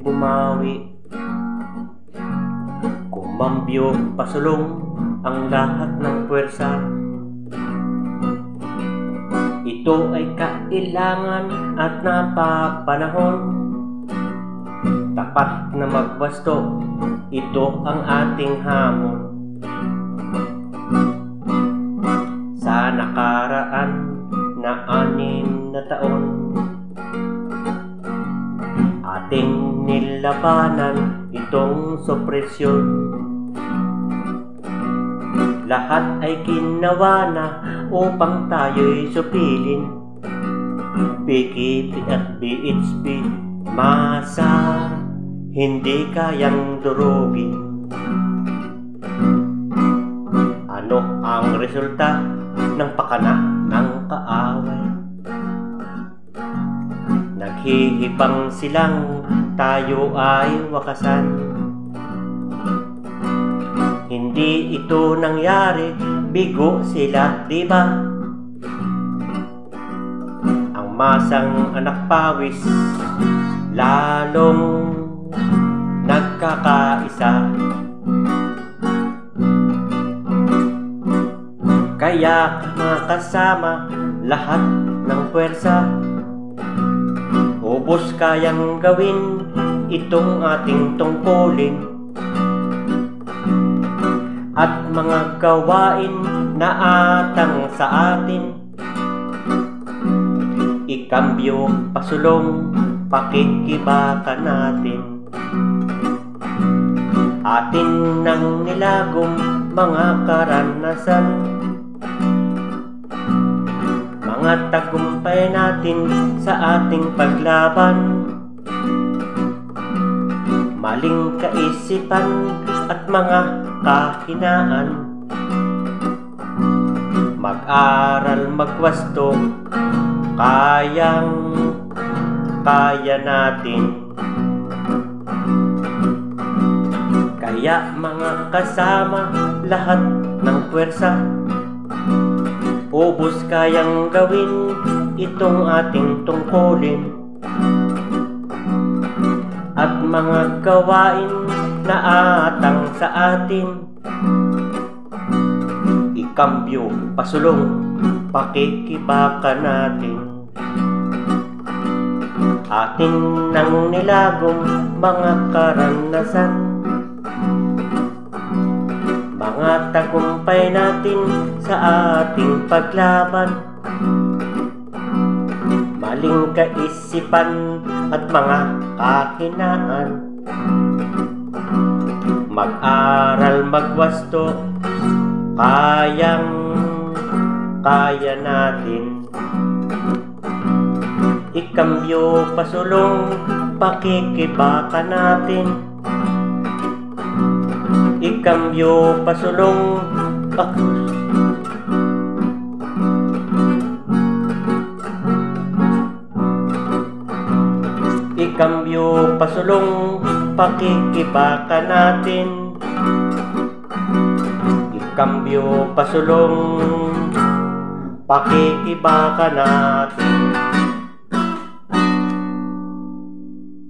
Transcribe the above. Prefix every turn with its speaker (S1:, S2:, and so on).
S1: bumawi. Kumambyo pasulong ang lahat ng puwersa. Ito ay kailangan at napapanahon. Tapat na magwasto, ito ang ating hamon. Sa nakaraan na anim na taon nilabanan itong supresyon. Lahat ay ginawa na upang tayo'y supilin. PKP at BHP Masa hindi kayang durugin. Ano ang resulta ng pakana ng kaaway? Naghihibang silang tayo ay wakasan. Hindi ito nangyari, bigo sila, di ba? Ang masang anak pawis, lalong nagkakaisa. Kaya mga kasama, lahat ng puwersa. Ubos kayang gawin itong ating tungkulin. At mga gawain na atang sa atin. Ikambyo, pasulong, pakikibaka natin. Atin nang nilagom mga karanasan. Mga tagumpay natin sa ating paglaban Maling kaisipan at mga kahinaan. Mag-aral magwasto. Kayang kaya natin. Kaya mga kasama lahat ng puwersa. Ubus kayang gawin itong ating tungkulin At mga gawain na atang sa atin. Ikambyo, pasulong, pakikibaka natin. Ating nang nilagong mga karanasan. Mga tagumpay natin sa ating paglaban Maling kaisipan at mga kahinaan. Mag-aral magwasto. Kayang kaya natin. Ikambyo pasulong pakikibaka natin. Ikambyo pasulong ak Ikambyo pasulong pakikibaka natin. Ikambyo pasulong pakikibaka natin